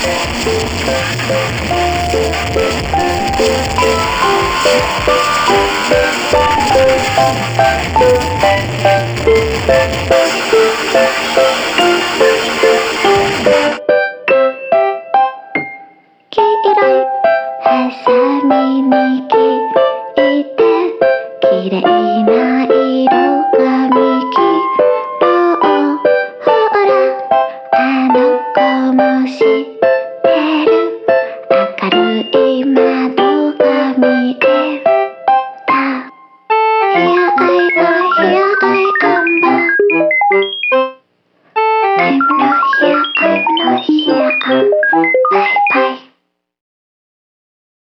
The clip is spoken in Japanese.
黄色いハサミに切って綺麗な Amen.